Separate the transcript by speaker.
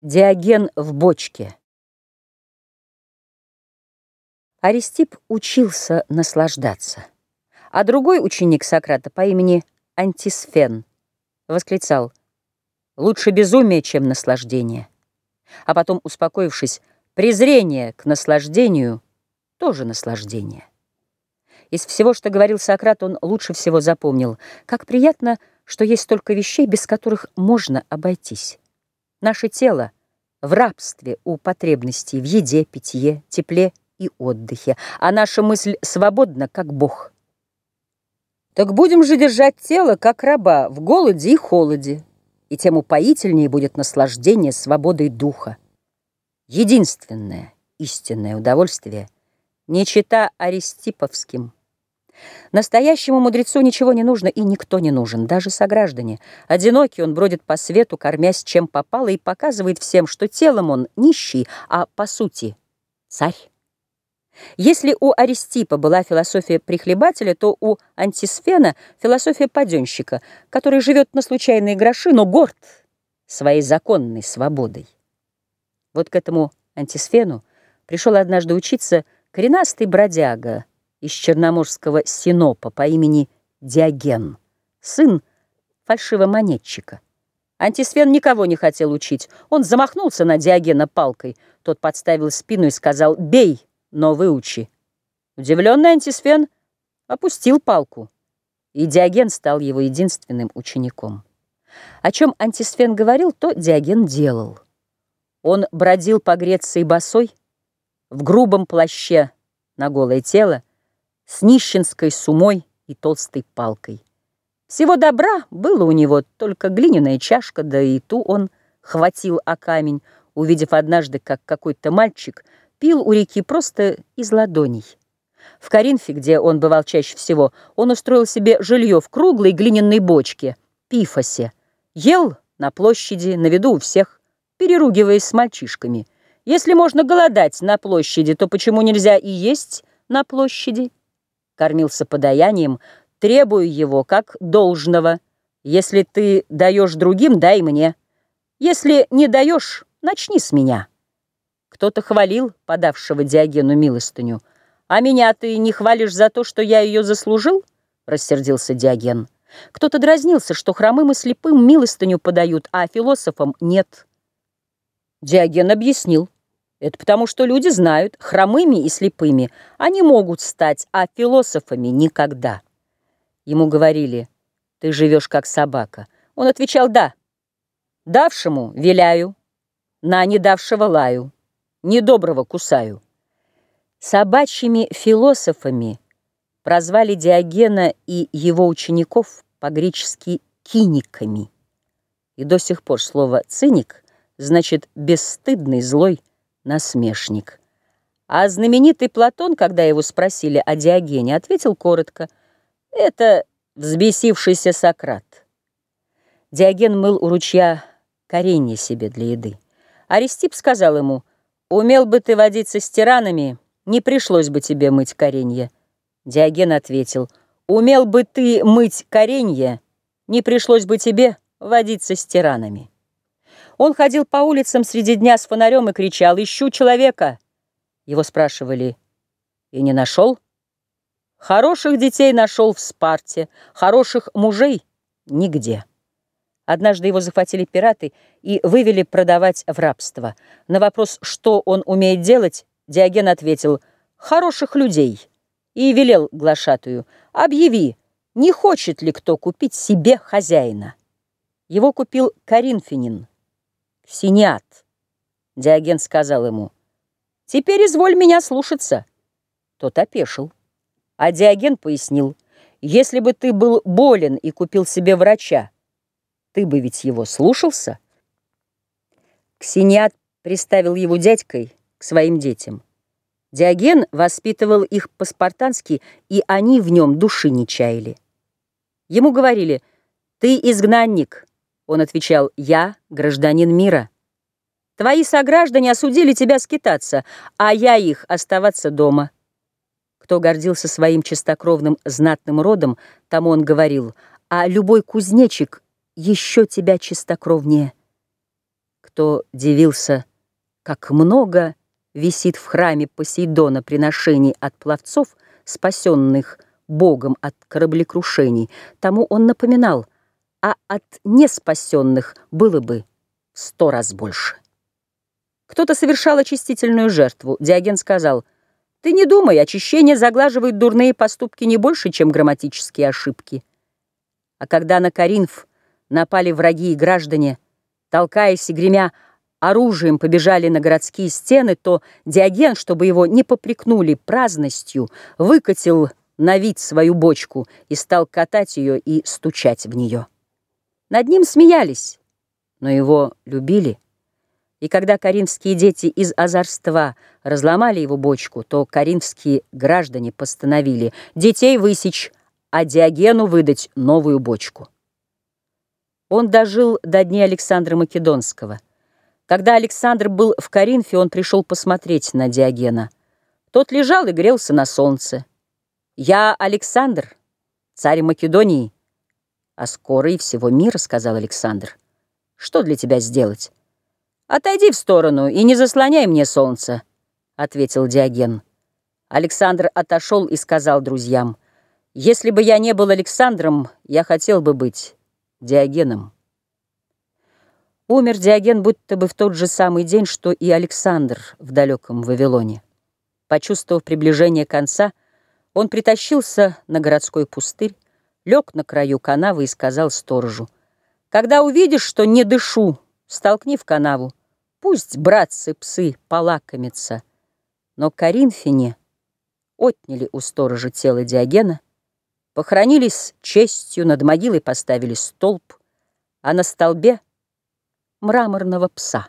Speaker 1: Диоген в бочке. Аристип учился наслаждаться, а другой ученик Сократа по имени Антисфен восклицал «Лучше безумие, чем наслаждение». А потом, успокоившись, презрение к наслаждению — тоже наслаждение. Из всего, что говорил Сократ, он лучше всего запомнил, как приятно, что есть столько вещей, без которых можно обойтись. Наше тело в рабстве у потребностей в еде, питье, тепле и отдыхе, а наша мысль свободна, как Бог. Так будем же держать тело, как раба, в голоде и холоде, и тем упоительнее будет наслаждение свободой духа. Единственное истинное удовольствие не чита аристиповским – Настоящему мудрецу ничего не нужно и никто не нужен, даже сограждане. Одинокий он бродит по свету, кормясь чем попало, и показывает всем, что телом он нищий, а по сути царь. Если у Аристипа была философия прихлебателя, то у Антисфена философия паденщика, который живет на случайные гроши, но горд своей законной свободой. Вот к этому Антисфену пришел однажды учиться коренастый бродяга, из черноморского Синопа по имени Диоген, сын фальшивомонетчика. Антисфен никого не хотел учить. Он замахнулся на Диогена палкой. Тот подставил спину и сказал «Бей, но выучи». Удивленный Антисфен опустил палку, и Диоген стал его единственным учеником. О чем Антисфен говорил, то Диоген делал. Он бродил по Греции босой, в грубом плаще на голое тело, с нищенской сумой и толстой палкой. Всего добра было у него только глиняная чашка, да и ту он хватил о камень, увидев однажды, как какой-то мальчик пил у реки просто из ладоней. В Коринфе, где он бывал чаще всего, он устроил себе жилье в круглой глиняной бочке, пифосе, ел на площади, на виду у всех, переругиваясь с мальчишками. Если можно голодать на площади, то почему нельзя и есть на площади? Кормился подаянием, требую его как должного. Если ты даешь другим, дай мне. Если не даешь, начни с меня. Кто-то хвалил подавшего Диогену милостыню. А меня ты не хвалишь за то, что я ее заслужил? Рассердился Диоген. Кто-то дразнился, что хромым и слепым милостыню подают, а философам нет. Диоген объяснил. Это потому, что люди знают, хромыми и слепыми они могут стать, а философами никогда. Ему говорили, ты живешь как собака. Он отвечал, да. Давшему виляю, на недавшего лаю, недоброго кусаю. Собачьими философами прозвали Диогена и его учеников по-гречески киниками. И до сих пор слово «циник» значит «бесстыдный, злой, насмешник. А знаменитый Платон, когда его спросили о Диогене, ответил коротко «Это взбесившийся Сократ». Диоген мыл у ручья коренья себе для еды. Аристип сказал ему «Умел бы ты водиться с тиранами, не пришлось бы тебе мыть коренья». Диоген ответил «Умел бы ты мыть коренья, не пришлось бы тебе водиться с тиранами». Он ходил по улицам среди дня с фонарем и кричал «Ищу человека!» Его спрашивали «И не нашел?» Хороших детей нашел в Спарте, хороших мужей — нигде. Однажды его захватили пираты и вывели продавать в рабство. На вопрос, что он умеет делать, Диоген ответил «хороших людей» и велел глашатую «объяви, не хочет ли кто купить себе хозяина». Его купил Коринфянин. Синиат. Диоген сказал ему, «Теперь изволь меня слушаться». Тот опешил. А Диоген пояснил, «Если бы ты был болен и купил себе врача, ты бы ведь его слушался?» Ксениат приставил его дядькой к своим детям. Диоген воспитывал их по-спартански, и они в нем души не чаяли. Ему говорили, «Ты изгнанник, он отвечал, «Я гражданин мира. Твои сограждане осудили тебя скитаться, а я их оставаться дома». Кто гордился своим чистокровным знатным родом, тому он говорил, «А любой кузнечик еще тебя чистокровнее». кто дивился, как много висит в храме Посейдона приношений от пловцов, спасенных Богом от кораблекрушений, тому он напоминал, а от неспасенных было бы в сто раз больше. Кто-то совершал очистительную жертву. Диоген сказал, «Ты не думай, очищение заглаживает дурные поступки не больше, чем грамматические ошибки». А когда на Каринф напали враги и граждане, толкаясь и гремя оружием побежали на городские стены, то Диоген, чтобы его не попрекнули праздностью, выкатил на вид свою бочку и стал катать ее и стучать в нее. Над ним смеялись, но его любили. И когда коринфские дети из озорства разломали его бочку, то коринфские граждане постановили детей высечь, а Диогену выдать новую бочку. Он дожил до дней Александра Македонского. Когда Александр был в Коринфе, он пришел посмотреть на Диогена. Тот лежал и грелся на солнце. «Я Александр, царь Македонии, а скоро и всего мира», — сказал Александр. «Что для тебя сделать?» «Отойди в сторону и не заслоняй мне солнце», — ответил Диоген. Александр отошел и сказал друзьям, «Если бы я не был Александром, я хотел бы быть Диогеном. Умер Диоген будто бы в тот же самый день, что и Александр в далеком Вавилоне. Почувствовав приближение конца, он притащился на городской пустырь, лег на краю канавы и сказал сторожу, «Когда увидишь, что не дышу, столкни в канаву, пусть братцы-псы полакомятся». Но Коринфяне отняли у сторожа тело Диогена, Похоронили с честью, над могилой поставили столб, а на столбе мраморного пса.